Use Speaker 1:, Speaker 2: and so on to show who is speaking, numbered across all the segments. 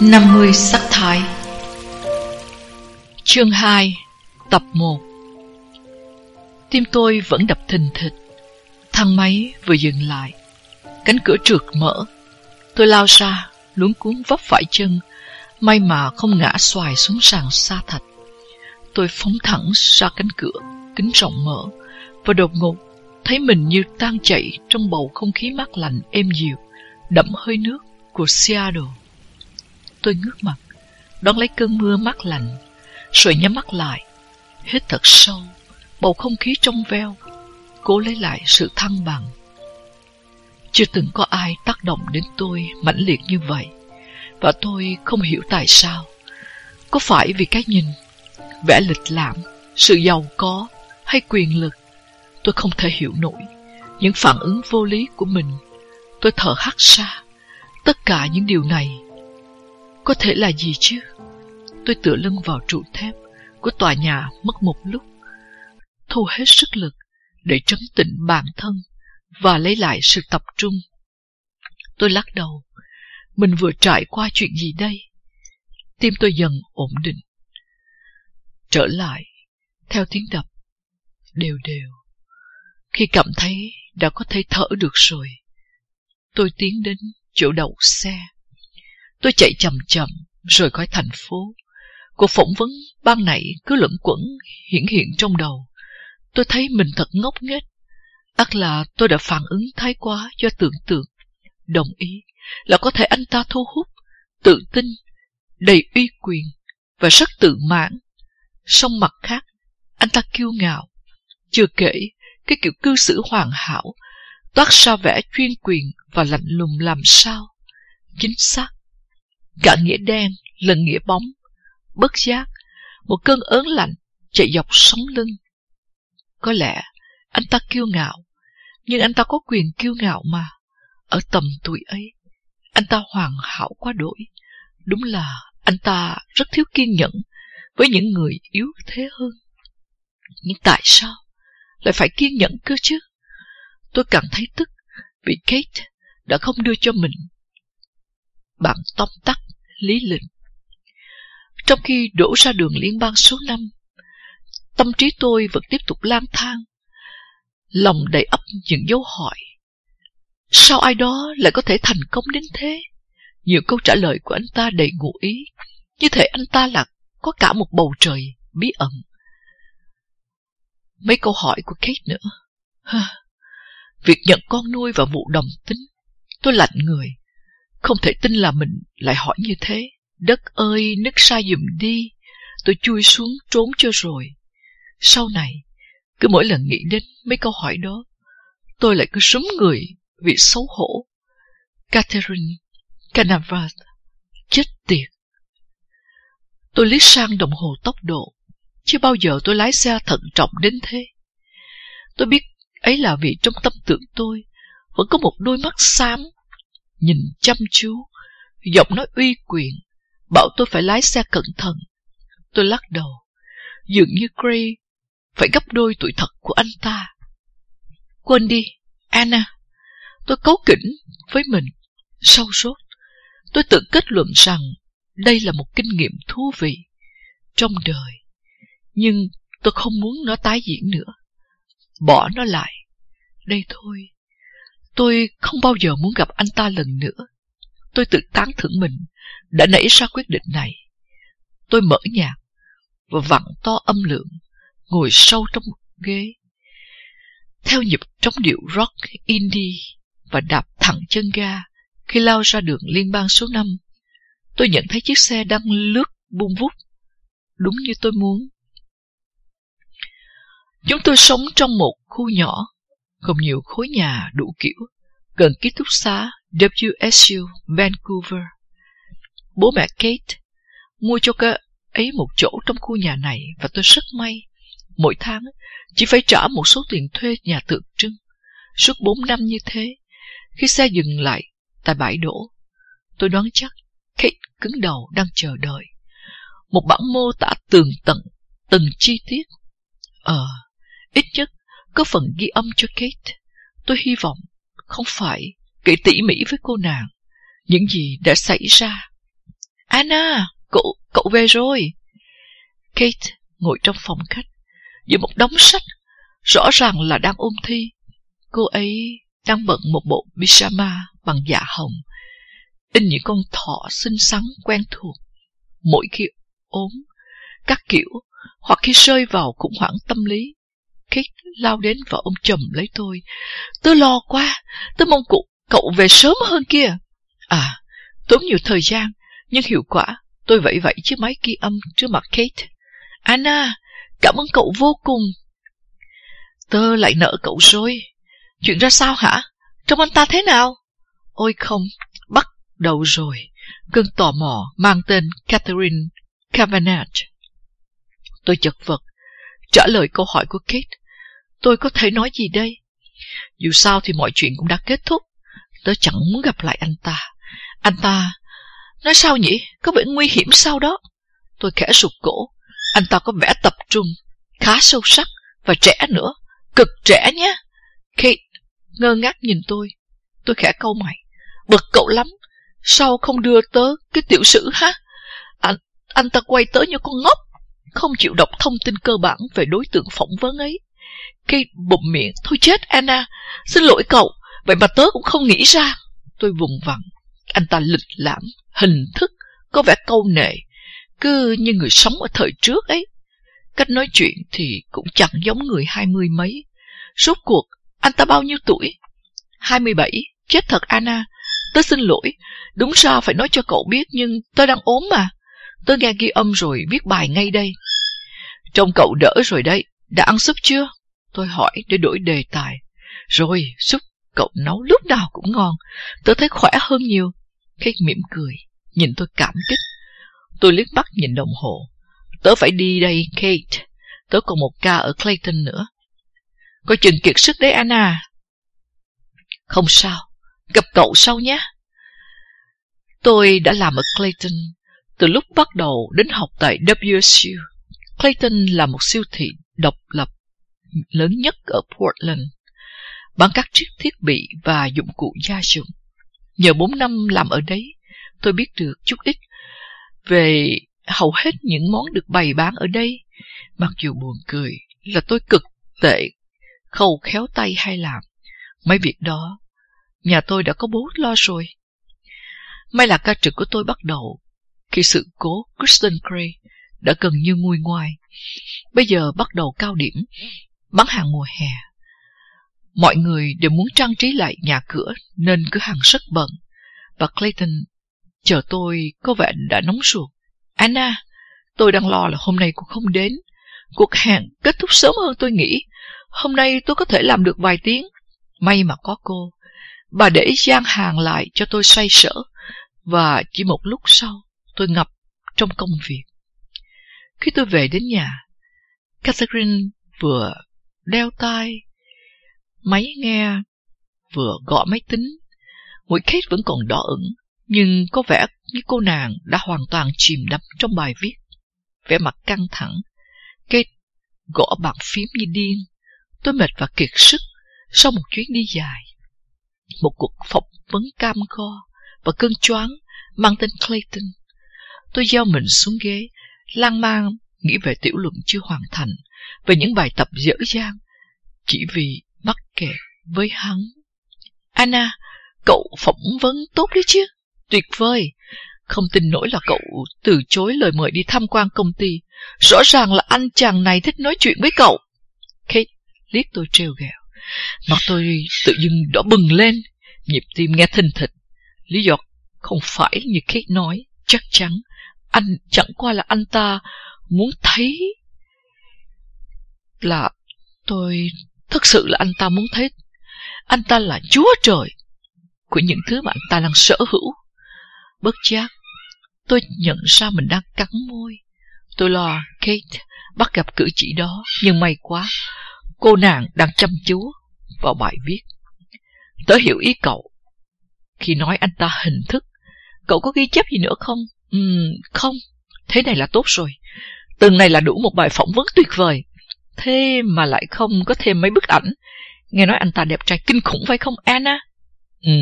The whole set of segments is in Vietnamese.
Speaker 1: 50 sắc thái.
Speaker 2: Chương 2 Tập 1 Tim tôi vẫn đập thình thịch. Thang máy vừa dừng lại. Cánh cửa trượt mở. Tôi lao ra, Luống cuốn vấp phải chân. May mà không ngã xoài xuống sàn sa thạch. Tôi phóng thẳng ra cánh cửa, Kính rộng mở. Và đột ngột, Thấy mình như tan chảy Trong bầu không khí mát lạnh êm dịu Đậm hơi nước của Seattle. Tôi ngước mặt, đón lấy cơn mưa mát lạnh, rồi nhắm mắt lại, hít thật sâu, bầu không khí trong veo, cố lấy lại sự thăng bằng. Chưa từng có ai tác động đến tôi mãnh liệt như vậy, và tôi không hiểu tại sao. Có phải vì cái nhìn, vẻ lịch lãm, sự giàu có hay quyền lực? Tôi không thể hiểu nổi những phản ứng vô lý của mình. Tôi thở hắt ra. Tất cả những điều này có thể là gì chứ? Tôi tựa lưng vào trụ thép của tòa nhà mất một lúc, thu hết sức lực để trấn tĩnh bản thân và lấy lại sự tập trung. Tôi lắc đầu. Mình vừa trải qua chuyện gì đây? Tim tôi dần ổn định. Trở lại, theo tiếng đập, đều đều. Khi cảm thấy đã có thể thở được rồi, tôi tiến đến chỗ đậu xe. Tôi chạy chậm chậm rời khỏi thành phố. Cuộc phỏng vấn ban nãy cứ lẫn quẩn hiển hiện trong đầu. Tôi thấy mình thật ngốc nghếch. ắt là tôi đã phản ứng thái quá do tưởng tượng. Đồng ý là có thể anh ta thu hút, tự tin, đầy uy quyền và rất tự mãn. Song mặt khác, anh ta kiêu ngạo. Chưa kể, cái kiểu cư xử hoàn hảo, toát ra vẻ chuyên quyền và lạnh lùng làm sao. Chính xác, Cả nghĩa đen lần nghĩa bóng, Bất giác, Một cơn ớn lạnh chạy dọc sống lưng. Có lẽ Anh ta kiêu ngạo, Nhưng anh ta có quyền kiêu ngạo mà. Ở tầm tuổi ấy, Anh ta hoàn hảo quá đổi. Đúng là anh ta rất thiếu kiên nhẫn Với những người yếu thế hơn. Nhưng tại sao Lại phải kiên nhẫn cơ chứ? Tôi cảm thấy tức Vì Kate đã không đưa cho mình Bản tóm tắt lý lịch. Trong khi đổ ra đường liên bang số 5, tâm trí tôi vẫn tiếp tục lang thang, lòng đầy ấp những dấu hỏi. Sao ai đó lại có thể thành công đến thế? Nhiều câu trả lời của anh ta đầy ngụ ý, như thể anh ta là có cả một bầu trời bí ẩn. Mấy câu hỏi của Kate nữa. Việc nhận con nuôi và vụ đồng tính, tôi lạnh người. Không thể tin là mình lại hỏi như thế. Đất ơi, nước sai dùm đi. Tôi chui xuống trốn cho rồi. Sau này, cứ mỗi lần nghĩ đến mấy câu hỏi đó, tôi lại cứ súng người vì xấu hổ. Catherine Canavas chết tiệt. Tôi liếc sang đồng hồ tốc độ. Chưa bao giờ tôi lái xe thận trọng đến thế. Tôi biết ấy là vì trong tâm tưởng tôi vẫn có một đôi mắt xám nhìn chăm chú, giọng nói uy quyền, bảo tôi phải lái xe cẩn thận. Tôi lắc đầu, dường như Gray phải gấp đôi tuổi thật của anh ta. Quên đi, Anna. Tôi cấu kỉnh với mình, sâu sốt. Tôi tự kết luận rằng đây là một kinh nghiệm thú vị trong đời. Nhưng tôi không muốn nó tái diễn nữa. Bỏ nó lại. Đây thôi. Tôi không bao giờ muốn gặp anh ta lần nữa. Tôi tự tán thưởng mình đã nảy ra quyết định này. Tôi mở nhạc và vặn to âm lượng, ngồi sâu trong ghế. Theo nhịp trống điệu rock indie và đạp thẳng chân ga khi lao ra đường liên bang số 5, tôi nhận thấy chiếc xe đang lướt buông vút, đúng như tôi muốn. Chúng tôi sống trong một khu nhỏ không nhiều khối nhà đủ kiểu, gần ký túc xá WSU Vancouver. Bố mẹ Kate mua cho cơ ấy một chỗ trong khu nhà này và tôi rất may. Mỗi tháng chỉ phải trả một số tiền thuê nhà tượng trưng. Suốt bốn năm như thế, khi xe dừng lại tại bãi đổ, tôi đoán chắc Kate cứng đầu đang chờ đợi. Một bản mô tả tường tận, từng chi tiết. Ờ, ít nhất có phần ghi âm cho Kate. Tôi hy vọng không phải kể tỉ mỉ với cô nàng những gì đã xảy ra. Anna, cậu, cậu về rồi. Kate ngồi trong phòng khách, giữa một đống sách, rõ ràng là đang ôn thi. Cô ấy đang bận một bộ pyjama bằng dạ hồng, in những con thỏ xinh xắn quen thuộc. Mỗi khi ốm, các kiểu, hoặc khi rơi vào khủng hoảng tâm lý, lao đến và ôm chầm lấy tôi. Tôi lo quá, tôi mong cụ, cậu về sớm hơn kia. À, tốn nhiều thời gian, nhưng hiệu quả, tôi vẫy vẫy chiếc máy ghi âm trước mặt Kate. Anna, cảm ơn cậu vô cùng. Tớ lại nợ cậu rồi. Chuyện ra sao hả? Trông anh ta thế nào? Ôi không, bắt đầu rồi. Cơn tò mò mang tên Catherine Cavanagh. Tôi chật vật, trả lời câu hỏi của Kate. Tôi có thể nói gì đây? Dù sao thì mọi chuyện cũng đã kết thúc. Tớ chẳng muốn gặp lại anh ta. Anh ta... Nói sao nhỉ? Có vẻ nguy hiểm sao đó? Tôi khẽ sụp cổ. Anh ta có vẻ tập trung, khá sâu sắc và trẻ nữa. Cực trẻ nhé. Kate ngơ ngác nhìn tôi. Tôi khẽ câu mày. Bực cậu lắm. Sao không đưa tớ cái tiểu sử ha? Anh, anh ta quay tới như con ngốc. Không chịu đọc thông tin cơ bản về đối tượng phỏng vấn ấy. Kate bụm miệng. Thôi chết Anna. Xin lỗi cậu. Vậy mà tớ cũng không nghĩ ra. Tôi vùng vằng. Anh ta lịch lãm, hình thức, có vẻ câu nệ. Cứ như người sống ở thời trước ấy. Cách nói chuyện thì cũng chẳng giống người hai mươi mấy. Rốt cuộc, anh ta bao nhiêu tuổi? Hai mươi bảy. Chết thật Anna. Tớ xin lỗi. Đúng ra phải nói cho cậu biết nhưng tớ đang ốm mà. Tớ nghe ghi âm rồi viết bài ngay đây. Trông cậu đỡ rồi đấy. Đã ăn súp chưa? Tôi hỏi để đổi đề tài. Rồi, súp cậu nấu lúc nào cũng ngon. Tớ thấy khỏe hơn nhiều. Kate mỉm cười, nhìn tôi cảm kích. Tôi liếc mắt nhìn đồng hồ. Tớ phải đi đây, Kate. Tớ còn một ca ở Clayton nữa. Coi chừng kiệt sức đấy, Anna. Không sao, gặp cậu sau nhé. Tôi đã làm ở Clayton từ lúc bắt đầu đến học tại WSU. Clayton là một siêu thị độc lập lớn nhất ở Portland, bán các chiếc thiết bị và dụng cụ gia dụng. Nhờ bốn năm làm ở đấy, tôi biết được chút ít về hầu hết những món được bày bán ở đây. Mặc dù buồn cười là tôi cực tệ, khâu khéo tay hay làm. Mấy việc đó, nhà tôi đã có bố lo rồi. May là ca trực của tôi bắt đầu khi sự cố Kristen Gray đã gần như nguôi ngoai. Bây giờ bắt đầu cao điểm, bán hàng mùa hè. Mọi người đều muốn trang trí lại nhà cửa nên cửa hàng rất bận. Và Clayton chờ tôi có vẻ đã nóng ruột. Anna, tôi đang lo là hôm nay cô không đến. Cuộc hẹn kết thúc sớm hơn tôi nghĩ. Hôm nay tôi có thể làm được vài tiếng. May mà có cô. Bà để gian hàng lại cho tôi xoay sở. Và chỉ một lúc sau, tôi ngập trong công việc. Khi tôi về đến nhà, Catherine vừa đeo tai, máy nghe, vừa gõ máy tính. Mũi Kate vẫn còn đỏ ửng, nhưng có vẻ như cô nàng đã hoàn toàn chìm đắm trong bài viết. Vẻ mặt căng thẳng, Kate gõ bàn phím như điên. Tôi mệt và kiệt sức sau một chuyến đi dài. Một cuộc phỏng vấn cam go và cơn choáng mang tên Clayton. Tôi gieo mình xuống ghế, lang mang nghĩ về tiểu luận chưa hoàn thành, về những bài tập dở dang, chỉ vì mắc kẹt với hắn. Anna, cậu phỏng vấn tốt đấy chứ? Tuyệt vời! Không tin nổi là cậu từ chối lời mời đi tham quan công ty. Rõ ràng là anh chàng này thích nói chuyện với cậu. Kate liếc tôi trêu ghẹo. Mặt tôi tự dưng đỏ bừng lên, nhịp tim nghe thình thịch. Lý do không phải như Kate nói, chắc chắn. Anh chẳng qua là anh ta muốn thấy là tôi thật sự là anh ta muốn thấy anh ta là chúa trời của những thứ mà anh ta đang sở hữu. Bất giác, tôi nhận ra mình đang cắn môi. Tôi lo Kate bắt gặp cử chỉ đó, nhưng may quá, cô nàng đang chăm chú vào bài viết. Tớ hiểu ý cậu. Khi nói anh ta hình thức, cậu có ghi chép gì nữa không? Uhm, không, thế này là tốt rồi. Từng này là đủ một bài phỏng vấn tuyệt vời. Thế mà lại không có thêm mấy bức ảnh. Nghe nói anh ta đẹp trai kinh khủng phải không Anna? Ừ,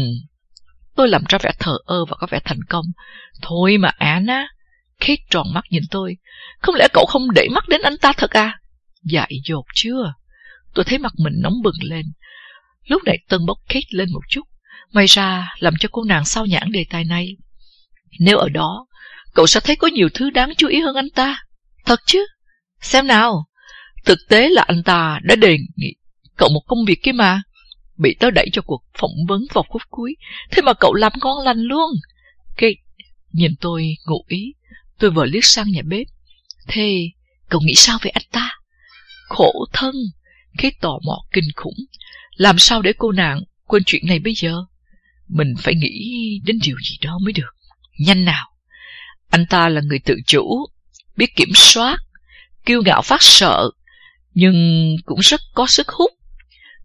Speaker 2: Tôi làm ra vẻ thờ ơ và có vẻ thành công. Thôi mà Anna. Kate tròn mắt nhìn tôi. Không lẽ cậu không để mắt đến anh ta thật à? Dại dột chưa? Tôi thấy mặt mình nóng bừng lên. Lúc này tân bốc Kate lên một chút. May ra làm cho cô nàng sao nhãn đề tài này. Nếu ở đó, cậu sẽ thấy có nhiều thứ đáng chú ý hơn anh ta. Thật chứ? Xem nào. Thực tế là anh ta đã đề nghị cậu một công việc kia mà. Bị tớ đẩy cho cuộc phỏng vấn vào phút cuối. Thế mà cậu làm ngon lành luôn. Kate nhìn tôi ngụ ý. Tôi vừa liếc sang nhà bếp. Thế cậu nghĩ sao về anh ta? Khổ thân. Kate tò mò kinh khủng. Làm sao để cô nàng quên chuyện này bây giờ? Mình phải nghĩ đến điều gì đó mới được. Nhanh nào. Anh ta là người tự chủ, biết kiểm soát, kiêu ngạo phát sợ, nhưng cũng rất có sức hút.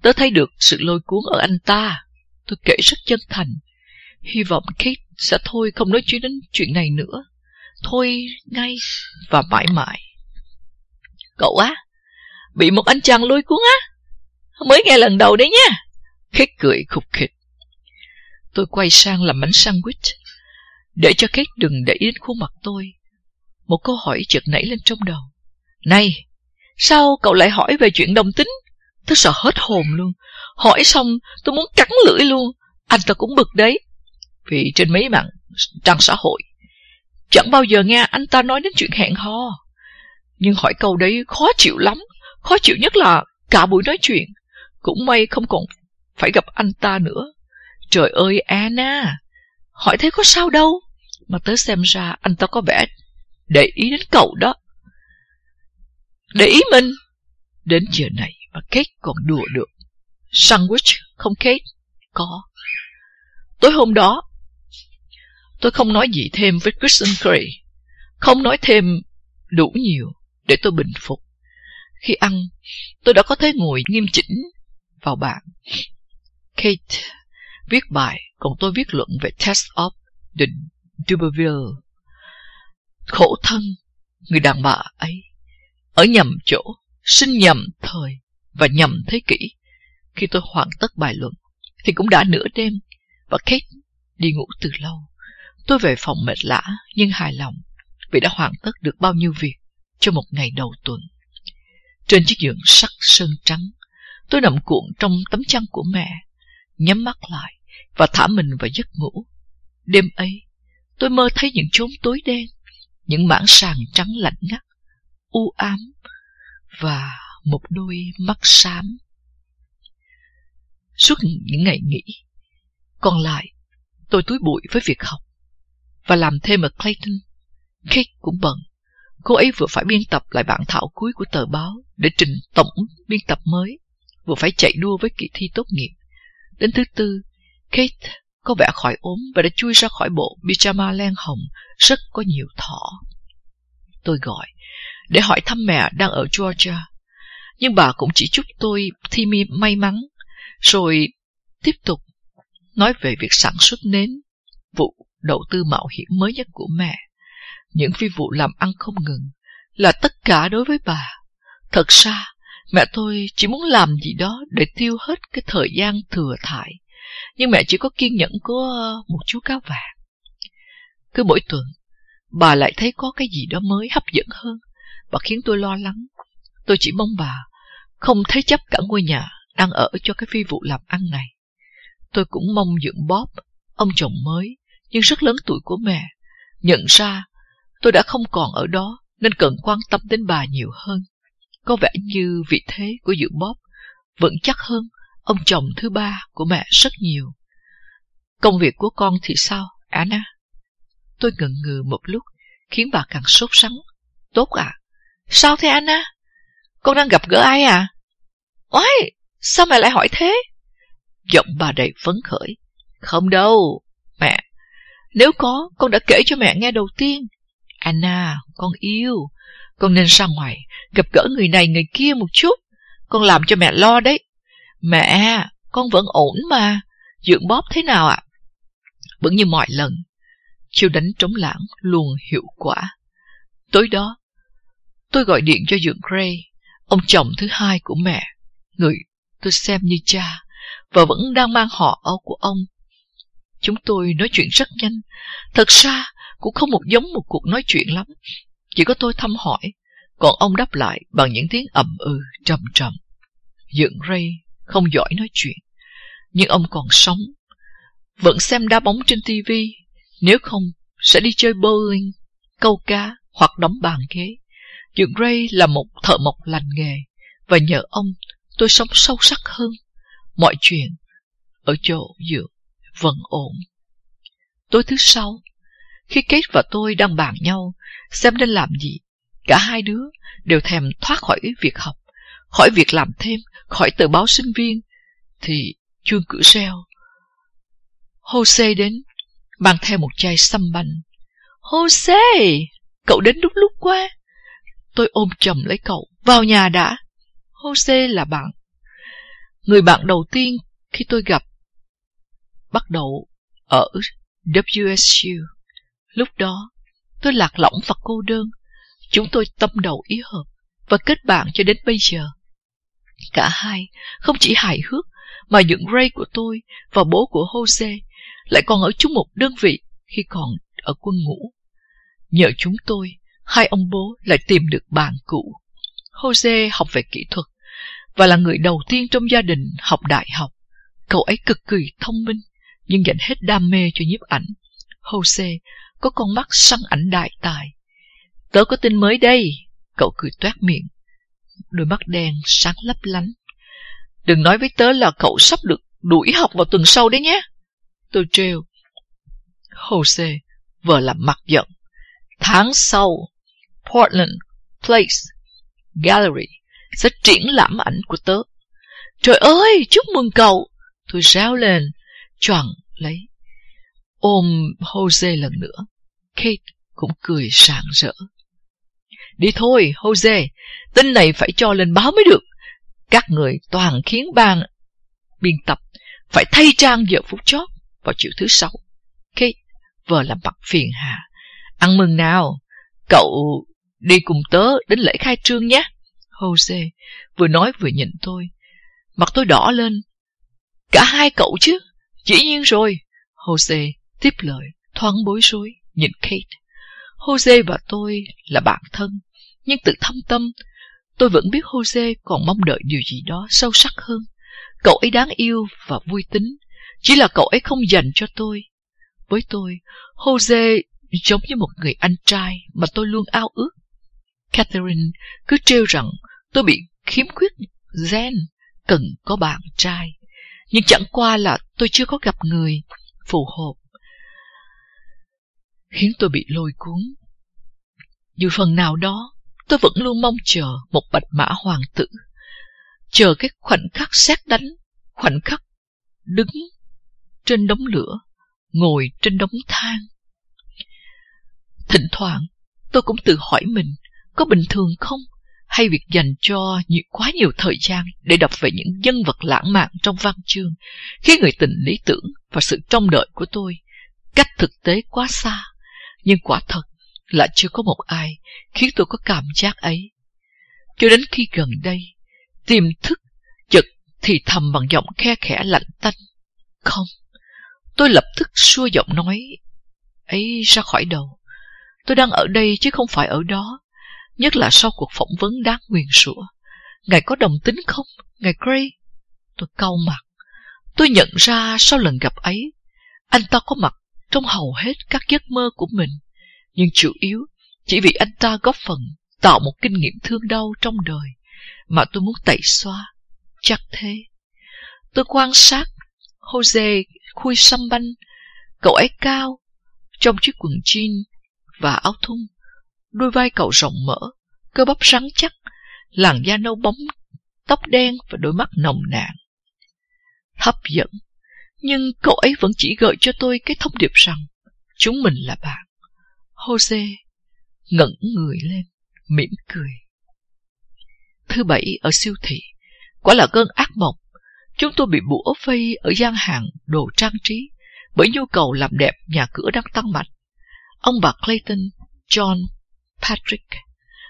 Speaker 2: Tớ thấy được sự lôi cuốn ở anh ta. Tôi kể rất chân thành. Hy vọng Kate sẽ thôi không nói chuyện đến chuyện này nữa. Thôi ngay và mãi mãi. Cậu á, bị một anh chàng lôi cuốn á? Mới nghe lần đầu đấy nha. Kate cười khục khịch. Tôi quay sang làm bánh sandwich. Để cho Kate đừng để ý đến khuôn mặt tôi. Một câu hỏi chợt nảy lên trong đầu. Này, sao cậu lại hỏi về chuyện đồng tính? Tôi sợ hết hồn luôn. Hỏi xong tôi muốn cắn lưỡi luôn. Anh ta cũng bực đấy. Vì trên mấy mạng trang xã hội, chẳng bao giờ nghe anh ta nói đến chuyện hẹn hò. Nhưng hỏi câu đấy khó chịu lắm. Khó chịu nhất là cả buổi nói chuyện. Cũng may không còn phải gặp anh ta nữa. Trời ơi Anna, hỏi thế có sao đâu. Mà tới xem ra anh ta có vẻ để ý đến cậu đó. Để ý mình. Đến giờ này mà Kate còn đùa được. Sandwich không Kate? Có. Tối hôm đó, tôi không nói gì thêm với Kristen Gray. Không nói thêm đủ nhiều để tôi bình phục. Khi ăn, tôi đã có thể ngồi nghiêm chỉnh vào bàn. Kate viết bài, còn tôi viết luận về Test of the Duberville. Khổ thân, người đàn bà ấy, ở nhầm chỗ, sinh nhầm thời và nhầm thế kỷ. Khi tôi hoàn tất bài luận, thì cũng đã nửa đêm, và Kate đi ngủ từ lâu. Tôi về phòng mệt lã nhưng hài lòng vì đã hoàn tất được bao nhiêu việc cho một ngày đầu tuần. Trên chiếc giường sắt sơn trắng, tôi nằm cuộn trong tấm chăn của mẹ, nhắm mắt lại và thả mình vào giấc ngủ. Đêm ấy, tôi mơ thấy những chốn tối đen, những mảng sàn trắng lạnh ngắt, u ám và một đôi mắt xám. Suốt những ngày nghỉ, còn lại tôi túi bụi với việc học và làm thêm ở Clayton. Kate cũng bận. Cô ấy vừa phải biên tập lại bản thảo cuối của tờ báo để trình tổng biên tập mới, vừa phải chạy đua với kỳ thi tốt nghiệp. Đến thứ tư, Kate có vẻ khỏi ốm và đã chui ra khỏi bộ pyjama len hồng rất có nhiều thỏ. Tôi gọi để hỏi thăm mẹ đang ở Georgia, nhưng bà cũng chỉ chúc tôi thi mi may mắn, rồi tiếp tục nói về việc sản xuất nến, vụ đầu tư mạo hiểm mới nhất của mẹ. Những phi vụ làm ăn không ngừng là tất cả đối với bà. Thật ra, mẹ tôi chỉ muốn làm gì đó để tiêu hết cái thời gian thừa thải. Nhưng mẹ chỉ có kiên nhẫn của ờ, một chú cá vàng. Cứ mỗi tuần, bà lại thấy có cái gì đó mới hấp dẫn hơn và khiến tôi lo lắng. Tôi chỉ mong bà không thấy chấp cả ngôi nhà đang ở cho cái phi vụ làm ăn này. Tôi cũng mong dưỡng Bob, ông chồng mới, nhưng rất lớn tuổi của mẹ, nhận ra tôi đã không còn ở đó nên cần quan tâm đến bà nhiều hơn. Có vẻ như vị thế của dưỡng Bob vẫn chắc hơn ông chồng thứ ba của mẹ rất nhiều. Công việc của con thì sao, Anna? Tôi ngần ngừ một lúc, khiến bà càng sốt sắng. Tốt à? Sao thế Anna? Con đang gặp gỡ ai à? Oái, sao mẹ lại hỏi thế? Giọng bà đầy phấn khởi. Không đâu, mẹ. Nếu có, con đã kể cho mẹ nghe đầu tiên. Anna, con yêu. Con nên ra ngoài, gặp gỡ người này người kia một chút. Con làm cho mẹ lo đấy. Mẹ, con vẫn ổn mà. Dưỡng bóp thế nào ạ? Vẫn như mọi lần. Chiêu đánh trống lãng luôn hiệu quả. Tối đó, tôi gọi điện cho Dượng Gray, ông chồng thứ hai của mẹ, người tôi xem như cha và vẫn đang mang họ Âu của ông. Chúng tôi nói chuyện rất nhanh. Thật ra cũng không một giống một cuộc nói chuyện lắm. Chỉ có tôi thăm hỏi, còn ông đáp lại bằng những tiếng ầm ừ trầm trầm. dưỡng Ray không giỏi nói chuyện, nhưng ông còn sống. Vẫn xem đá bóng trên tivi, nếu không sẽ đi chơi bowling, câu cá hoặc đóng bàn ghế. Dựng Ray là một thợ mộc lành nghề, và nhờ ông tôi sống sâu sắc hơn. Mọi chuyện ở chỗ dựa vẫn ổn. Tối thứ sáu, khi Kate và tôi đang bàn nhau xem nên làm gì, cả hai đứa đều thèm thoát khỏi việc học, khỏi việc làm thêm, khỏi tờ báo sinh viên, thì chuông cửa reo. Jose đến, mang theo một chai xăm banh. Jose, cậu đến đúng lúc quá. Tôi ôm chầm lấy cậu, vào nhà đã. Jose là bạn. Người bạn đầu tiên khi tôi gặp bắt đầu ở WSU. Lúc đó, tôi lạc lõng và cô đơn. Chúng tôi tâm đầu ý hợp và kết bạn cho đến bây giờ. Cả hai không chỉ hài hước mà những Ray của tôi và bố của Jose lại còn ở chung một đơn vị khi còn ở quân ngũ. Nhờ chúng tôi, hai ông bố lại tìm được bạn cũ. Jose học về kỹ thuật và là người đầu tiên trong gia đình học đại học. Cậu ấy cực kỳ thông minh, nhưng dành hết đam mê cho nhiếp ảnh. Jose có con mắt săn ảnh đại tài. Tớ có tin mới đây, cậu cười toát miệng. Đôi mắt đen sáng lấp lánh. Đừng nói với tớ là cậu sắp được đuổi học vào tuần sau đấy nhé. Tôi trêu. Jose vừa làm mặt giận. Tháng sau, Portland Place Gallery sẽ triển lãm ảnh của tớ. Trời ơi, chúc mừng cậu! Tôi ráo lên, choàng lấy. Ôm Jose lần nữa. Kate cũng cười sảng rỡ. Đi thôi, Jose, tin này phải cho lên báo mới được. Các người toàn khiến ban biên tập phải thay trang giờ phút chót vào chiều thứ sáu. Kate vừa làm mặt phiền hà. Ăn mừng nào, cậu đi cùng tớ đến lễ khai trương nhé. Jose vừa nói vừa nhìn tôi. Mặt tôi đỏ lên. Cả hai cậu chứ? Dĩ nhiên rồi. Jose tiếp lời, thoáng bối rối, nhìn Kate. Jose và tôi là bạn thân, nhưng tự thâm tâm, tôi vẫn biết Jose còn mong đợi điều gì đó sâu sắc hơn. Cậu ấy đáng yêu và vui tính, chỉ là cậu ấy không dành cho tôi. Với tôi, Jose giống như một người anh trai mà tôi luôn ao ước. Catherine cứ trêu rằng tôi bị khiếm khuyết gen, cần có bạn trai. Nhưng chẳng qua là tôi chưa có gặp người phù hợp khiến tôi bị lôi cuốn. Dù phần nào đó, tôi vẫn luôn mong chờ một bạch mã hoàng tử, chờ cái khoảnh khắc xét đánh, khoảnh khắc đứng trên đống lửa, ngồi trên đống than. Thỉnh thoảng, tôi cũng tự hỏi mình có bình thường không, hay việc dành cho nhiều, quá nhiều thời gian để đọc về những nhân vật lãng mạn trong văn chương, khiến người tình lý tưởng và sự trông đợi của tôi cách thực tế quá xa nhưng quả thật là chưa có một ai khiến tôi có cảm giác ấy. Cho đến khi gần đây, tiềm thức chợt thì thầm bằng giọng khe khẽ lạnh tanh. Không, tôi lập tức xua giọng nói ấy ra khỏi đầu. Tôi đang ở đây chứ không phải ở đó, nhất là sau cuộc phỏng vấn đáng nguyền rủa. Ngài có đồng tính không, ngài Gray? Tôi cau mặt. Tôi nhận ra sau lần gặp ấy, anh ta có mặt trong hầu hết các giấc mơ của mình, nhưng chủ yếu chỉ vì anh ta góp phần tạo một kinh nghiệm thương đau trong đời mà tôi muốn tẩy xóa. Chắc thế. Tôi quan sát Jose khui xăm banh, cậu ấy cao, trong chiếc quần jean và áo thun, đôi vai cậu rộng mở, cơ bắp rắn chắc, làn da nâu bóng, tóc đen và đôi mắt nồng nàn. Hấp dẫn, nhưng cậu ấy vẫn chỉ gợi cho tôi cái thông điệp rằng chúng mình là bạn. Jose ngẩng người lên, mỉm cười. Thứ bảy ở siêu thị, quả là cơn ác mộng. Chúng tôi bị bủa vây ở gian hàng đồ trang trí bởi nhu cầu làm đẹp nhà cửa đang tăng mạnh. Ông bà Clayton, John, Patrick,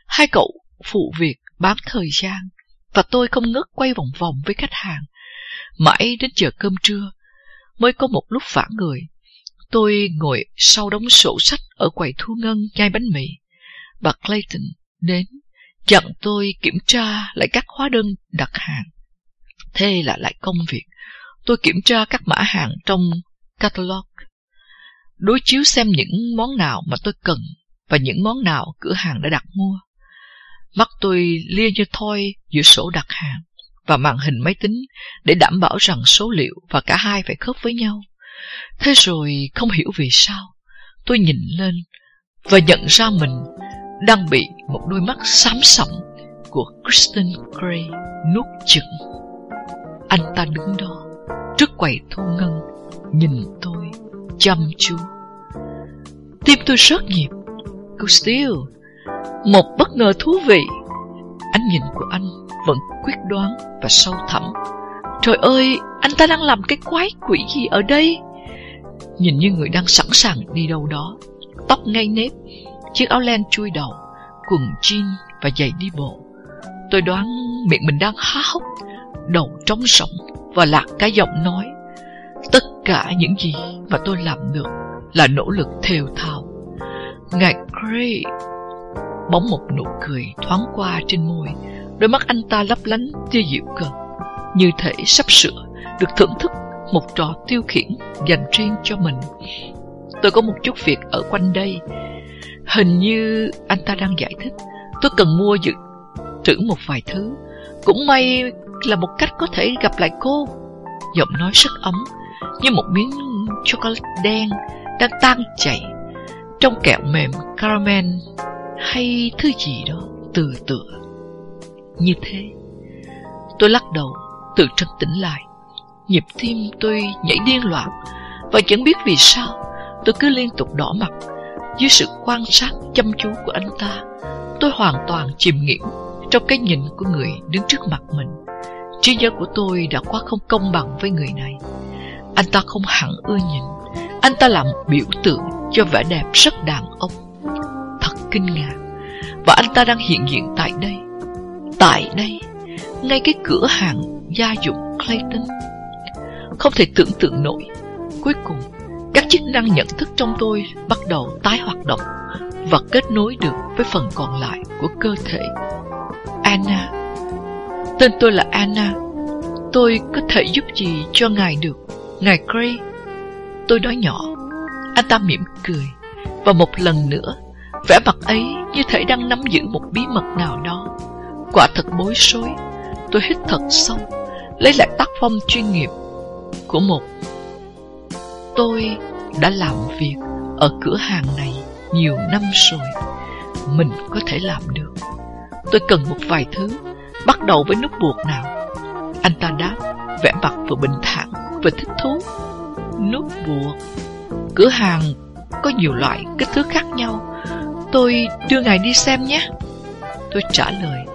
Speaker 2: hai cậu phụ việc bán thời gian và tôi không ngớt quay vòng vòng với khách hàng. Mãi đến giờ cơm trưa, mới có một lúc phản người. Tôi ngồi sau đống sổ sách ở quầy thu ngân nhai bánh mì. Bà Clayton đến, dặn tôi kiểm tra lại các hóa đơn đặt hàng. Thế là lại công việc. Tôi kiểm tra các mã hàng trong catalog. Đối chiếu xem những món nào mà tôi cần và những món nào cửa hàng đã đặt mua. Mắt tôi lia như thoi giữa sổ đặt hàng và màn hình máy tính để đảm bảo rằng số liệu và cả hai phải khớp với nhau. Thế rồi không hiểu vì sao, tôi nhìn lên và nhận ra mình đang bị một đôi mắt xám sậm của Kristen Gray nuốt chửng. Anh ta đứng đó, trước quầy thu ngân, nhìn tôi chăm chú. Tim tôi rớt nhịp. Cô Steele, một bất ngờ thú vị. Ánh nhìn của anh vẫn quyết đoán và sâu thẳm. Trời ơi, anh ta đang làm cái quái quỷ gì ở đây? Nhìn như người đang sẵn sàng đi đâu đó. Tóc ngay nếp, chiếc áo len chui đầu, quần jean và giày đi bộ. Tôi đoán miệng mình đang há hốc, đầu trống rỗng và lạc cái giọng nói. Tất cả những gì mà tôi làm được là nỗ lực thều thào. Ngài Gray bóng một nụ cười thoáng qua trên môi, đôi mắt anh ta lấp lánh tia dịu cợt, như thể sắp sửa được thưởng thức một trò tiêu khiển dành riêng cho mình. Tôi có một chút việc ở quanh đây. Hình như anh ta đang giải thích, tôi cần mua dự trữ một vài thứ. Cũng may là một cách có thể gặp lại cô. Giọng nói rất ấm, như một miếng chocolate đen đang tan chảy trong kẹo mềm caramel hay thứ gì đó từ tựa. Như thế, tôi lắc đầu, tự trân tĩnh lại. Nhịp tim tôi nhảy điên loạn và chẳng biết vì sao tôi cứ liên tục đỏ mặt dưới sự quan sát chăm chú của anh ta. Tôi hoàn toàn chìm nghiệm trong cái nhìn của người đứng trước mặt mình. Trí nhớ của tôi đã quá không công bằng với người này. Anh ta không hẳn ưa nhìn. Anh ta làm biểu tượng cho vẻ đẹp rất đàn ông. Thật kinh ngạc. Và anh ta đang hiện diện tại đây. Tại đây, ngay cái cửa hàng gia dụng Clayton. Không thể tưởng tượng nổi. Cuối cùng, các chức năng nhận thức trong tôi bắt đầu tái hoạt động và kết nối được với phần còn lại của cơ thể. Anna. Tên tôi là Anna. Tôi có thể giúp gì cho ngài được? Ngài Gray. Tôi nói nhỏ. Anh ta mỉm cười. Và một lần nữa, vẻ mặt ấy như thể đang nắm giữ một bí mật nào đó. Quả thật bối rối. Tôi hít thật sâu, lấy lại tác phong chuyên nghiệp của một. Tôi đã làm việc ở cửa hàng này nhiều năm rồi. Mình có thể làm được. Tôi cần một vài thứ, bắt đầu với nút buộc nào. Anh ta đáp, vẻ mặt vừa bình thản vừa thích thú. Nút buộc. Cửa hàng có nhiều loại kích thước khác nhau. Tôi đưa ngài đi xem nhé. Tôi trả lời,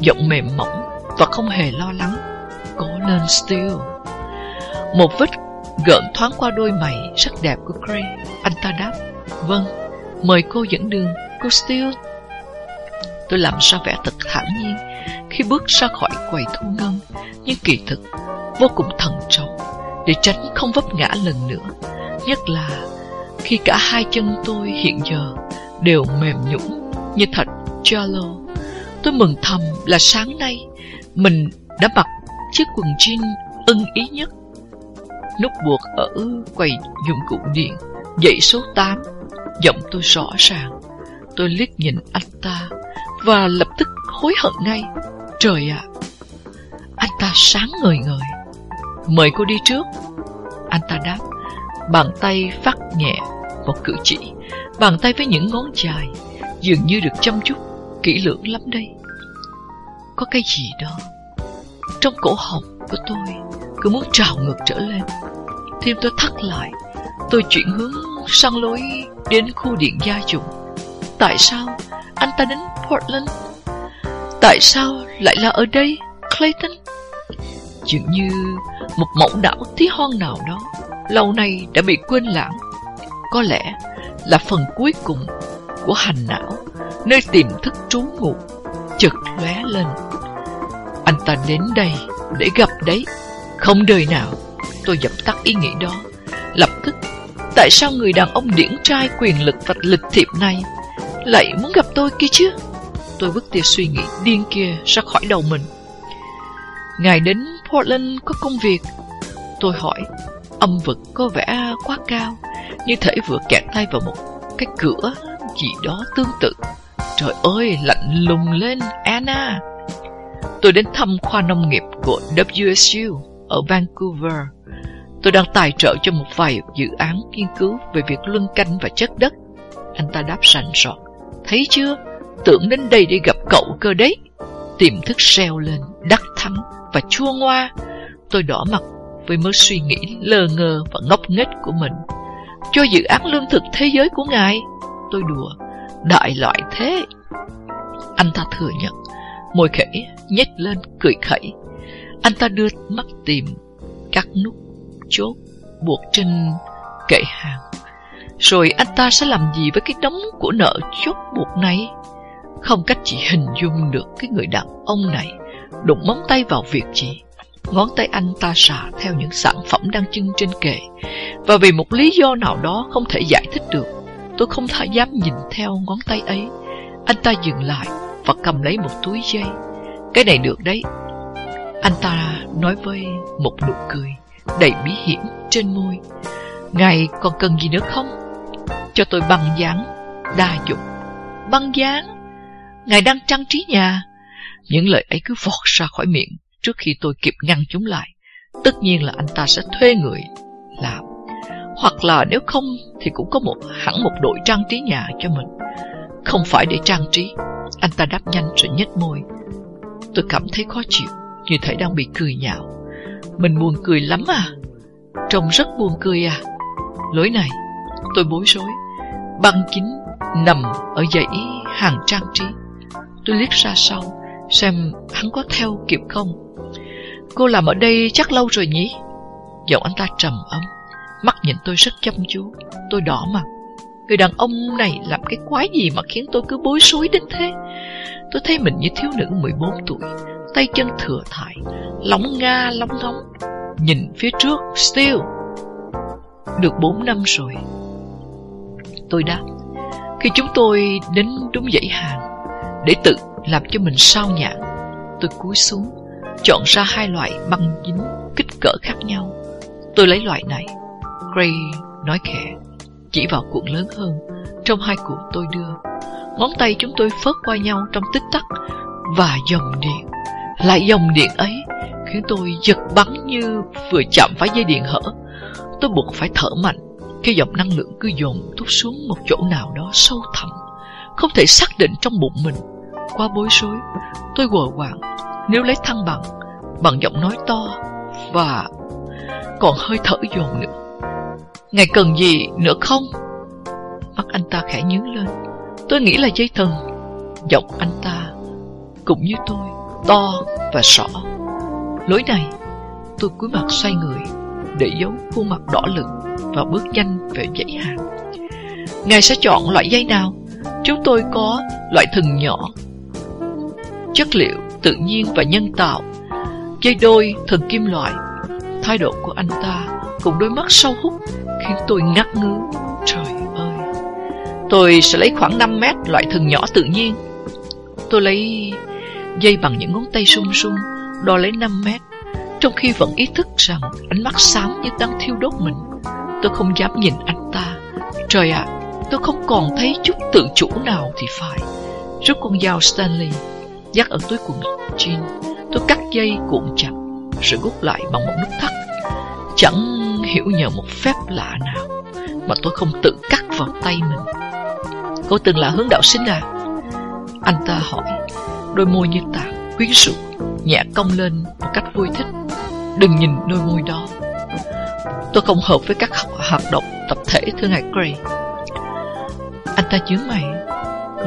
Speaker 2: giọng mềm mỏng và không hề lo lắng. Cố lên Steele. Một vết gợn thoáng qua đôi mày sắc đẹp của Gray. Anh ta đáp, vâng, mời cô dẫn đường, cô Steele. Tôi làm sao vẻ thật thản nhiên khi bước ra khỏi quầy thu ngân, nhưng kỳ thực vô cùng thận trọng để tránh không vấp ngã lần nữa. Nhất là khi cả hai chân tôi hiện giờ đều mềm nhũn như thạch Jalo. Tôi mừng thầm là sáng nay mình đã mặc chiếc quần jean ưng ý nhất. Nút buộc ở quầy dụng cụ điện, dãy số 8, giọng tôi rõ ràng. Tôi liếc nhìn anh ta và lập tức hối hận ngay. Trời ạ! anh ta sáng ngời ngời. Mời cô đi trước. Anh ta đáp, bàn tay phát nhẹ một cử chỉ, bàn tay với những ngón dài, dường như được chăm chút, kỹ lưỡng lắm đây. Có cái gì đó trong cổ họng của tôi cứ muốn trào ngược trở lên. Tim tôi thắt lại, tôi chuyển hướng sang lối đến khu điện gia dụng. Tại sao anh ta đến Portland? Tại sao lại là ở đây, Clayton? Dường như một mẫu đảo tí hon nào đó lâu nay đã bị quên lãng. Có lẽ là phần cuối cùng của hành não, nơi tiềm thức trú ngụ, chợt lóe lên. Anh ta đến đây để gặp đấy. Không đời nào tôi dập tắt ý nghĩ đó. Lập tức Tại sao người đàn ông điển trai quyền lực và lịch thiệp này Lại muốn gặp tôi kia chứ Tôi vứt tia suy nghĩ điên kia ra khỏi đầu mình Ngài đến Portland có công việc Tôi hỏi Âm vực có vẻ quá cao Như thể vừa kẹt tay vào một cái cửa gì đó tương tự Trời ơi lạnh lùng lên Anna Tôi đến thăm khoa nông nghiệp của WSU ở Vancouver Tôi đang tài trợ cho một vài dự án nghiên cứu về việc luân canh và chất đất. Anh ta đáp sành sọt. Thấy chưa? Tưởng đến đây để gặp cậu cơ đấy. Tiềm thức reo lên, đắc thắng và chua ngoa. Tôi đỏ mặt với mớ suy nghĩ lơ ngơ và ngốc nghếch của mình. Cho dự án lương thực thế giới của ngài. Tôi đùa, đại loại thế. Anh ta thừa nhận, môi khẽ nhếch lên cười khẩy. Anh ta đưa mắt tìm các nút chốt buộc trên kệ hàng. Rồi anh ta sẽ làm gì với cái đống của nợ chốt buộc này? Không cách chị hình dung được cái người đàn ông này đụng móng tay vào việc gì. Ngón tay anh ta xả theo những sản phẩm đang trưng trên kệ Và vì một lý do nào đó không thể giải thích được Tôi không thể dám nhìn theo ngón tay ấy Anh ta dừng lại và cầm lấy một túi dây Cái này được đấy Anh ta nói với một nụ cười đầy bí hiểm trên môi. Ngài còn cần gì nữa không? Cho tôi băng dán, đa dụng. Băng dán? Ngài đang trang trí nhà. Những lời ấy cứ vọt ra khỏi miệng trước khi tôi kịp ngăn chúng lại. Tất nhiên là anh ta sẽ thuê người làm. Hoặc là nếu không thì cũng có một hẳn một đội trang trí nhà cho mình. Không phải để trang trí. Anh ta đáp nhanh rồi nhếch môi. Tôi cảm thấy khó chịu, như thể đang bị cười nhạo. Mình buồn cười lắm à Trông rất buồn cười à Lối này Tôi bối rối Băng kính nằm ở dãy hàng trang trí Tôi liếc ra sau Xem hắn có theo kịp không Cô làm ở đây chắc lâu rồi nhỉ Giọng anh ta trầm ấm Mắt nhìn tôi rất chăm chú. Tôi đỏ mặt. Người đàn ông này làm cái quái gì mà khiến tôi cứ bối rối đến thế? Tôi thấy mình như thiếu nữ 14 tuổi, Tay chân thừa thải, Lóng nga lóng ngóng, Nhìn phía trước Still. Được 4 năm rồi. Tôi đáp, Khi chúng tôi đến đúng dãy hàng, Để tự làm cho mình sao nhãn Tôi cúi xuống, Chọn ra hai loại băng dính Kích cỡ khác nhau. Tôi lấy loại này. Gray nói khẽ Chỉ vào cuộn lớn hơn Trong hai cuộn tôi đưa Ngón tay chúng tôi phớt qua nhau trong tích tắc Và dòng điện Lại dòng điện ấy khiến tôi giật bắn như vừa chạm phải dây điện hở. Tôi buộc phải thở mạnh, khi dòng năng lượng cứ dồn tút xuống một chỗ nào đó sâu thẳm, không thể xác định trong bụng mình. Qua bối rối, tôi quờ quạng nếu lấy thăng bằng bằng giọng nói to và còn hơi thở dồn nữa. Ngài cần gì nữa không? Mắt anh ta khẽ nhướng lên. Tôi nghĩ là dây thần. Giọng anh ta cũng như tôi, to và rõ. Lối này Tôi cúi mặt xoay người Để giấu khuôn mặt đỏ lực Và bước nhanh về dãy hàng Ngài sẽ chọn loại dây nào Chúng tôi có loại thừng nhỏ Chất liệu tự nhiên và nhân tạo Dây đôi thần kim loại Thái độ của anh ta Cùng đôi mắt sâu hút Khiến tôi ngắt ngứ. Trời ơi. Tôi sẽ lấy khoảng 5 mét loại thừng nhỏ tự nhiên. Tôi lấy dây bằng những ngón tay sung sung đo lấy 5 mét Trong khi vẫn ý thức rằng ánh mắt xám như đang thiêu đốt mình. Tôi không dám nhìn anh ta. Trời ạ, tôi không còn thấy chút tự chủ nào thì phải. Rút con dao Stanley Dắt ở túi quần jean. Tôi cắt dây cuộn chặt Rồi gút lại bằng một nút thắt. Chẳng hiểu nhờ một phép lạ nào Mà tôi không tự cắt vào tay mình Cô từng là hướng đạo sinh à Anh ta hỏi, Đôi môi như tạc quyến rũ, nhẹ cong lên một cách vui thích. Đừng nhìn đôi môi đó. Tôi không hợp với các hoạt động tập thể thưa ngài Gray. Anh ta nhướng mày.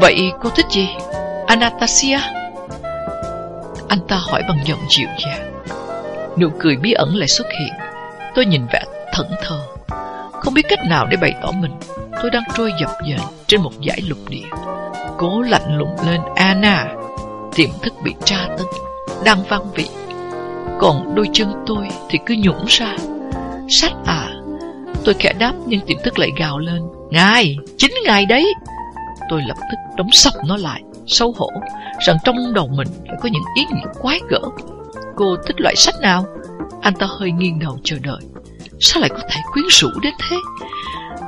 Speaker 2: Vậy cô thích gì? Anastasia? Anh ta hỏi bằng giọng dịu dàng. Nụ cười bí ẩn lại xuất hiện. Tôi nhìn vẻ thẫn thờ. Không biết cách nào để bày tỏ mình. Tôi đang trôi dập dềnh trên một dải lục địa. Cố lạnh lùng lên Anna. Tiềm thức bị tra tấn đang vang vị Còn đôi chân tôi thì cứ nhũng ra Sách à Tôi khẽ đáp nhưng tiềm thức lại gào lên. Ngài, chính ngài đấy. Tôi lập tức đóng sập nó lại, xấu hổ, rằng trong đầu mình phải có những ý nghĩ quái gở. Cô thích loại sách nào? Anh ta hơi nghiêng đầu chờ đợi. Sao lại có thể quyến rũ đến thế?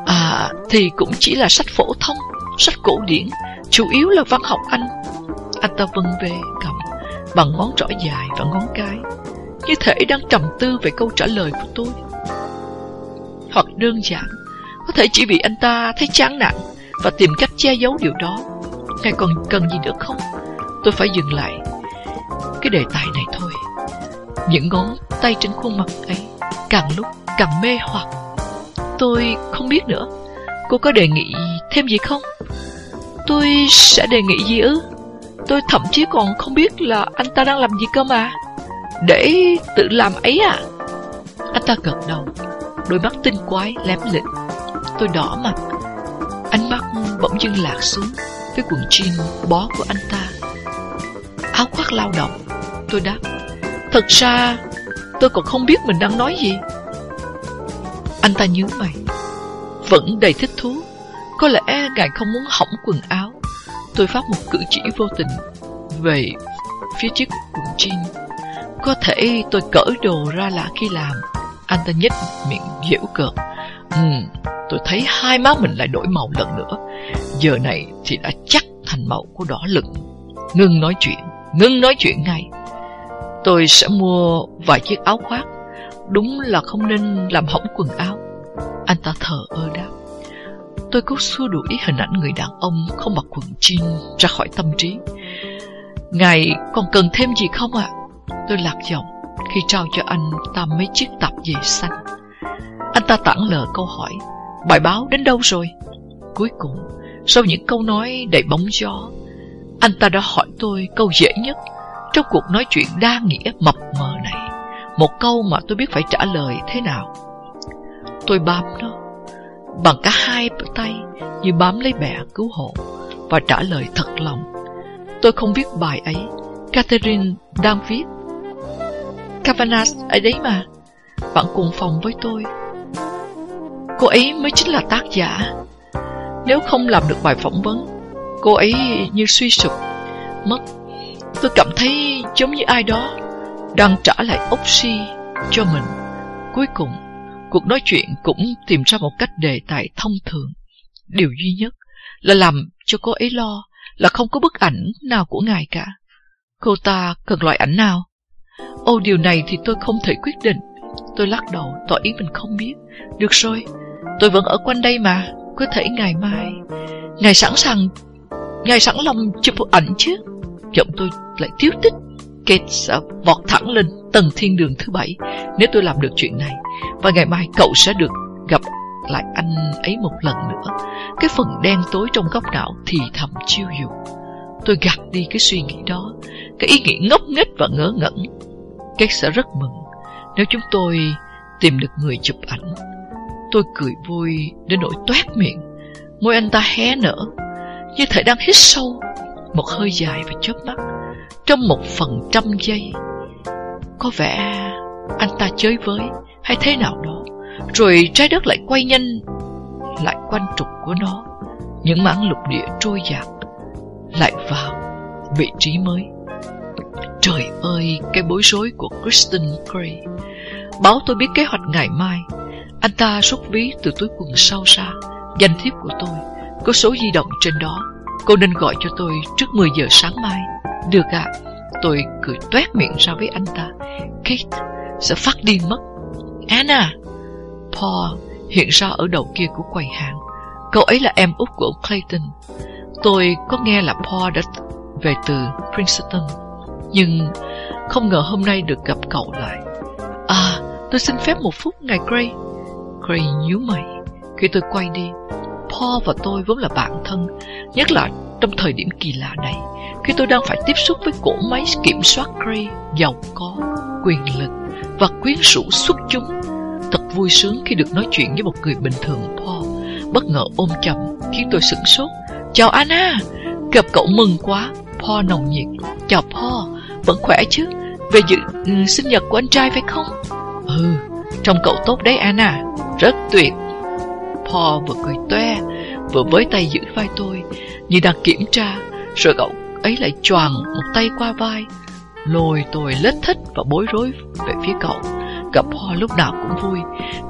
Speaker 2: À, thì cũng chỉ là sách phổ thông, sách cổ điển, chủ yếu là văn học Anh. Anh ta vân về cầm bằng ngón trỏ dài và ngón cái, như thể đang trầm tư về câu trả lời của tôi. Hoặc đơn giản, có thể chỉ vì anh ta thấy chán nản và tìm cách che giấu điều đó. Ngài còn cần gì nữa không? Tôi phải dừng lại cái đề tài này thôi. Những ngón tay trên khuôn mặt ấy càng lúc càng mê hoặc. Tôi không biết nữa. Cô có đề nghị thêm gì không? Tôi sẽ đề nghị gì ư? Tôi thậm chí còn không biết là anh ta đang làm gì cơ mà. Để tự làm ấy à? Anh ta gật đầu, đôi mắt tinh quái lém lịnh. Tôi đỏ mặt, ánh mắt bỗng dưng lạc xuống với quần jean bó của anh ta. Áo khoác lao động, tôi đáp. Thật ra, tôi còn không biết mình đang nói gì. Anh ta nhớ mày, vẫn đầy thích thú. Có lẽ ngài không muốn hỏng quần áo. Tôi phát một cử chỉ vô tình về phía chiếc quần jean. Có thể tôi cởi đồ ra là khi làm. Anh ta nhếch miệng dễu cợt. Ừ, tôi thấy hai má mình lại đổi màu lần nữa. Giờ này thì đã chắc thành màu của đỏ lựng. Ngưng nói chuyện, ngưng nói chuyện ngay. Tôi sẽ mua vài chiếc áo khoác. Đúng là không nên làm hỏng quần áo. Anh ta thở ơ đáp. Tôi cố xua đuổi hình ảnh người đàn ông không mặc quần jean ra khỏi tâm trí. Ngài còn cần thêm gì không ạ? Tôi lạc giọng khi trao cho anh ta mấy chiếc tập dề xanh. Anh ta tản lờ câu hỏi, bài báo đến đâu rồi? Cuối cùng, sau những câu nói đầy bóng gió, anh ta đã hỏi tôi câu dễ nhất trong cuộc nói chuyện đa nghĩa mập mờ này. Một câu mà tôi biết phải trả lời thế nào. Tôi bám nó bằng cả hai tay như bám lấy bè cứu hộ và trả lời thật lòng. Tôi không viết bài ấy, Catherine đang viết. Cavanas ở đấy mà, bạn cùng phòng với tôi. Cô ấy mới chính là tác giả. Nếu không làm được bài phỏng vấn, cô ấy như suy sụp, mất. Tôi cảm thấy giống như ai đó đang trả lại oxy cho mình. Cuối cùng, cuộc nói chuyện cũng tìm ra một cách đề tài thông thường. Điều duy nhất là làm cho cô ấy lo là không có bức ảnh nào của ngài cả. Cô ta cần loại ảnh nào? Ô điều này thì tôi không thể quyết định. Tôi lắc đầu tỏ ý mình không biết. Được rồi, tôi vẫn ở quanh đây mà. Có thể ngày mai... Ngài sẵn sàng... Ngài sẵn lòng chụp ảnh chứ? Giọng tôi lại thiếu tích. Kate sẽ vọt thẳng lên tầng thiên đường thứ bảy nếu tôi làm được chuyện này. Và ngày mai cậu sẽ được gặp lại anh ấy một lần nữa. Cái phần đen tối trong góc não thì thầm chiêu dụ. Tôi gạt đi cái suy nghĩ đó, cái ý nghĩ ngốc nghếch và ngớ ngẩn. Kate sẽ rất mừng nếu chúng tôi tìm được người chụp ảnh. Tôi cười vui đến nỗi toét miệng. Môi anh ta hé nở, như thể đang hít sâu một hơi dài và chớp mắt trong một phần trăm giây. Có vẻ anh ta chơi với hay thế nào đó, rồi trái đất lại quay nhanh lại quanh trục của nó. Những mảng lục địa trôi dạt lại vào vị trí mới. Trời ơi, cái bối rối của Kristen Gray. Báo tôi biết kế hoạch ngày mai. Anh ta rút ví từ túi quần sau ra, danh thiếp của tôi, có số di động trên đó. Cô nên gọi cho tôi trước 10 giờ sáng mai. Được ạ. À, tôi cười toét miệng ra với anh ta. Kate sẽ phát điên mất. Anna! Paul hiện ra ở đầu kia của quầy hàng. Cậu ấy là em út của ông Clayton. Tôi có nghe là Paul đã về từ Princeton, nhưng không ngờ hôm nay được gặp cậu lại. À, tôi xin phép một phút, ngài Gray. Gray nhíu mày khi tôi quay đi. Paul và tôi vốn là bạn thân, nhất là trong thời điểm kỳ lạ này, khi tôi đang phải tiếp xúc với cỗ máy kiểm soát Gray giàu có, quyền lực và quyến rũ xuất chúng. Thật vui sướng khi được nói chuyện với một người bình thường Paul. Bất ngờ ôm chầm khiến tôi sửng sốt. Chào Anna, gặp cậu mừng quá. Paul nồng nhiệt. Chào Paul, vẫn khỏe chứ? Về dự ừ, sinh nhật của anh trai phải không? Ừ, trông cậu tốt đấy Anna, rất tuyệt. Paul vừa cười toe, vừa với tay giữ vai tôi, như đang kiểm tra, rồi cậu ấy lại choàng một tay qua vai, lôi tôi lết thích và bối rối về phía cậu. Gặp Paul lúc nào cũng vui,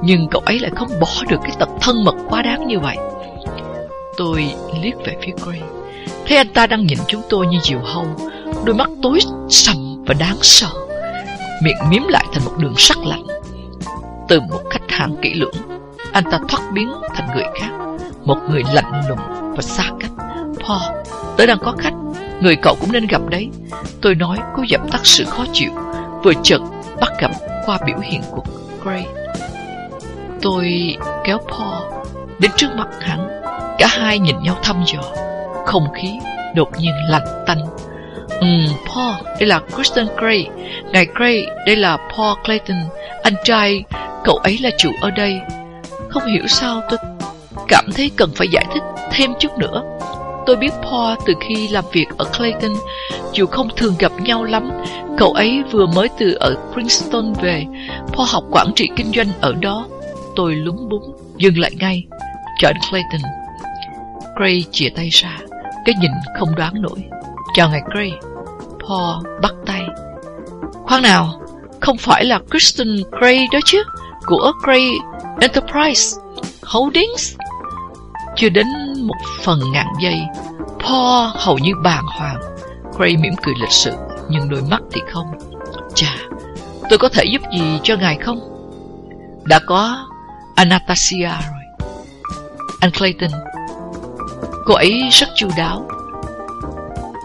Speaker 2: nhưng cậu ấy lại không bỏ được cái tập thân mật quá đáng như vậy. Tôi liếc về phía Gray, thấy anh ta đang nhìn chúng tôi như diều hâu, đôi mắt tối sầm và đáng sợ, miệng miếm lại thành một đường sắc lạnh. Từ một khách hàng kỹ lưỡng, anh ta thoát biến thành người khác, một người lạnh lùng và xa cách. Paul, tớ đang có khách, người cậu cũng nên gặp đấy. Tôi nói cố dập tắt sự khó chịu, vừa chợt bắt gặp qua biểu hiện của Gray. Tôi kéo Paul đến trước mặt hắn, cả hai nhìn nhau thăm dò, không khí đột nhiên lạnh tanh. Ừm, Paul, đây là Kristen Gray. Ngài Gray, đây là Paul Clayton, anh trai, cậu ấy là chủ ở đây. Không hiểu sao tôi cảm thấy cần phải giải thích thêm chút nữa. Tôi biết Paul từ khi làm việc ở Clayton, dù không thường gặp nhau lắm, cậu ấy vừa mới từ ở Princeton về. Paul học quản trị kinh doanh ở đó. Tôi lúng búng, dừng lại ngay. Chọn Clayton. Gray chia tay ra, cái nhìn không đoán nổi. Chào ngài Gray. Paul bắt tay. Khoan nào, không phải là Kristen Gray đó chứ, của Gray Enterprise Holdings. Chưa đến một phần ngàn giây, Paul hầu như bàng hoàng. Gray mỉm cười lịch sự, nhưng đôi mắt thì không. Chà, tôi có thể giúp gì cho ngài không? Đã có Anastasia rồi. Anh Clayton, cô ấy rất chu đáo.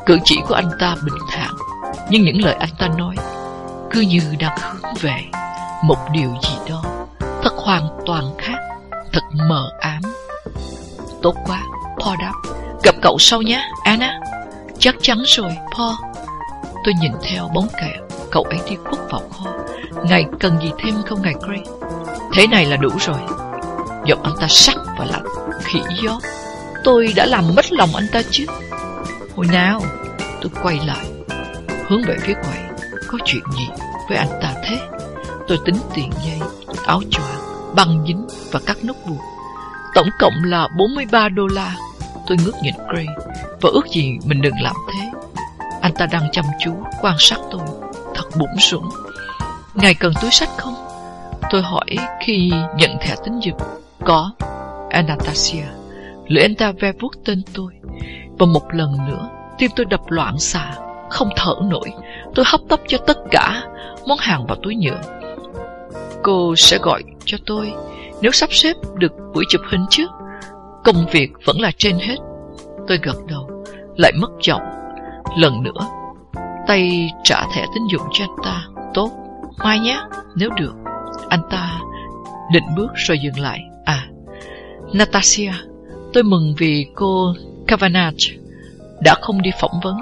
Speaker 2: Cử chỉ của anh ta bình thản, nhưng những lời anh ta nói cứ như đang hướng về một điều gì đó hoàn toàn khác, thật mờ ám. Tốt quá, Paul đáp. Gặp cậu sau nhé, Anna. Chắc chắn rồi, Paul. Tôi nhìn theo bóng kẹo, cậu ấy đi khuất vào kho. Ngài cần gì thêm không ngài Gray? Thế này là đủ rồi. Giọng anh ta sắc và lạnh, khỉ gió. Tôi đã làm mất lòng anh ta chứ. Hồi nào, tôi quay lại, hướng về phía quầy. Có chuyện gì với anh ta thế? Tôi tính tiền dây, áo choàng, băng dính và các nút buộc. Tổng cộng là 43 đô la. Tôi ngước nhìn Gray và ước gì mình đừng làm thế. Anh ta đang chăm chú quan sát tôi, thật bụng sủng. Ngài cần túi sách không? Tôi hỏi khi nhận thẻ tín dụng. Có, Anastasia. Lưỡi anh ta ve vuốt tên tôi. Và một lần nữa, tim tôi đập loạn xạ, không thở nổi. Tôi hấp tấp cho tất cả món hàng vào túi nhựa. Cô sẽ gọi cho tôi nếu sắp xếp được buổi chụp hình trước. Công việc vẫn là trên hết. Tôi gật đầu, lại mất giọng. Lần nữa, tay trả thẻ tín dụng cho anh ta. Tốt, mai nhé, nếu được. Anh ta định bước rồi dừng lại. À, Natasha, tôi mừng vì cô Kavanagh đã không đi phỏng vấn.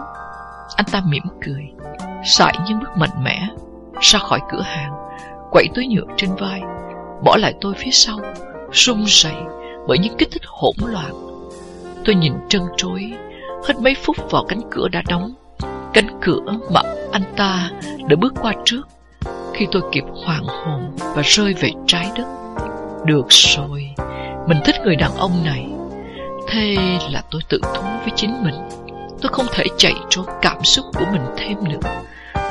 Speaker 2: Anh ta mỉm cười, sải những bước mạnh mẽ ra khỏi cửa hàng, quẩy túi nhựa trên vai, bỏ lại tôi phía sau, run rẩy bởi những kích thích hỗn loạn. Tôi nhìn trân trối, hết mấy phút vào cánh cửa đã đóng, cánh cửa mà anh ta đã bước qua trước khi tôi kịp hoàng hồn và rơi về trái đất. Được rồi, mình thích người đàn ông này. Thế là tôi tự thú với chính mình. Tôi không thể chạy trốn cảm xúc của mình thêm nữa.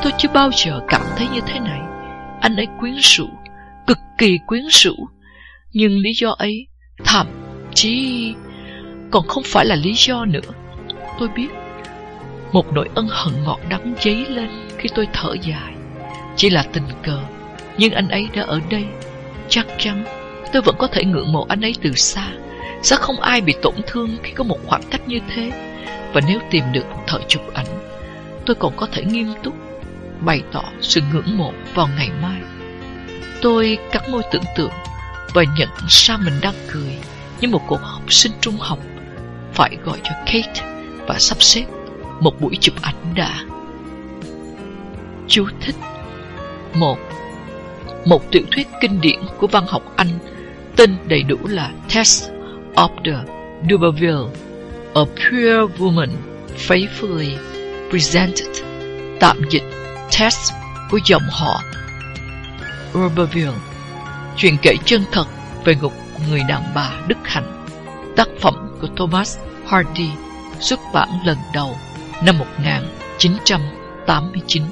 Speaker 2: Tôi chưa bao giờ cảm thấy như thế này. Anh ấy quyến rũ, cực kỳ quyến rũ. Nhưng lý do ấy, thậm chí còn không phải là lý do nữa. Tôi biết, một nỗi ân hận ngọt đắng dấy lên khi tôi thở dài. Chỉ là tình cờ, nhưng anh ấy đã ở đây. Chắc chắn tôi vẫn có thể ngưỡng mộ anh ấy từ xa. Sẽ không ai bị tổn thương khi có một khoảng cách như thế. Và nếu tìm được một thời chụp ảnh, tôi còn có thể nghiêm túc bày tỏ sự ngưỡng mộ vào ngày mai. Tôi cắn môi tưởng tượng và nhận ra mình đang cười như một cô học sinh trung học phải gọi cho Kate và sắp xếp một buổi chụp ảnh đã. Chú thích một Một tiểu thuyết kinh điển của văn học Anh tên đầy đủ là Test of the Duberville A Pure Woman Faithfully Presented, Tạm dịch Test của dòng họ Robertville Chuyện kể chân thật về ngục người đàn bà đức hạnh, tác phẩm của Thomas Hardy, xuất bản lần đầu năm 1989.